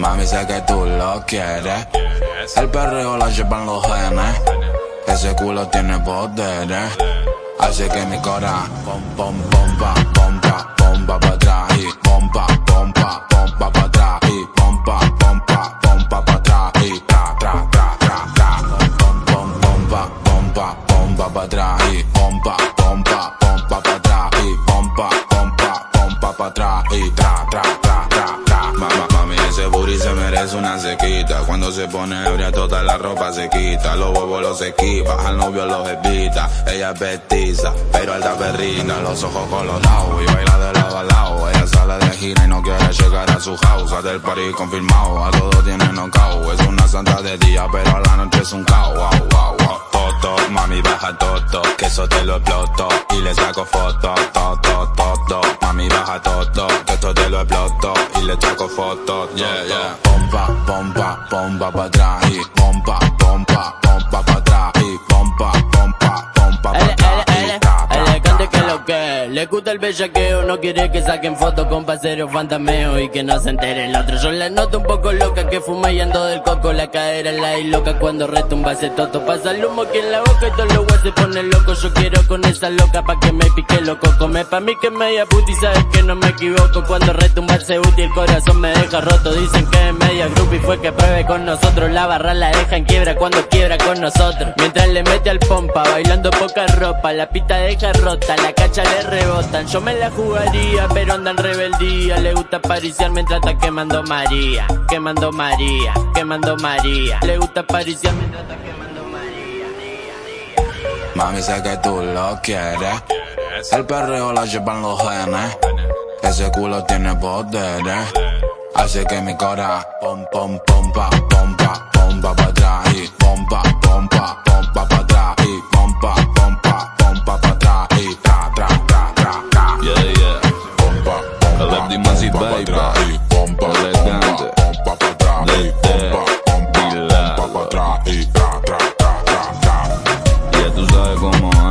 Mami, sé que tú lo quieres. El perreo la llevan los genes. Ese culo tiene poderes. Hace que mi cora pom pom pompa, pompa, pompa pa' atrás y pompa, pompa, pompa pa' atrás y pompa, pompa, pompa pa' atrás y tra, tra, tra, tra, tra. Pom pom pompa, pompa, pompa pa' atrás y pompa, pompa, y tra, tra, tra, tra, tra. Mamá, mami, ese booty se merece una sequita. Cuando se pone ebria toda la ropa se quita. Los huevos los equipa, al novio los evita. Ella es petiza, pero alta perrina. Los ojos colorados y baila de lado a lado. Ella sale de gira y no quiere llegar a su house. Del party confirmado, a todos tiene knockout. Es una santa de día, pero a la noche es un caos. Toto, mami baja toto, que eso te lo exploto. Y le saco foto, toto, toto. Mami baja toto, que esto te lo exploto. Y le saco foto, yeah, yeah. Pompa, pompa, pompa pa' atrás y pompa, pompa, que Le gusta el bellaqueo, no quiere que saquen fotos con paseros fantameo Y que no se entere el otro. Yo la noto un poco loca que fuma y ando del coco La cadera la y loca cuando retumba ese toto. Pasa el humo aquí en la boca y todos los guas se ponen locos. Yo quiero con esa loca pa' que me pique loco Come pa' mí que media puti, sabes que no me equivoco. Cuando retumba ese útil el corazón me deja roto. Dicen que es media groupie fue que pruebe con nosotros. La barra la deja en quiebra cuando quiebra con nosotros. Mientras le mete al pompa, bailando poca ropa La pista deja rota, la cacha rebotan Yo me la jugaría, pero anda en rebeldía Le gusta pariciar mientras está quemando María Quemando María, quemando María Le gusta pariciar mientras está quemando María Mami, sé que tú lo quieres. El perreo la llevan los genes. Ese culo tiene poderes. Hace que mi cora pom pom pompa, pompa, pompa pa' atrás y pompa, pompa, pompa Estoy más y baby. Elegante. Desde. Ya tú sabes cómo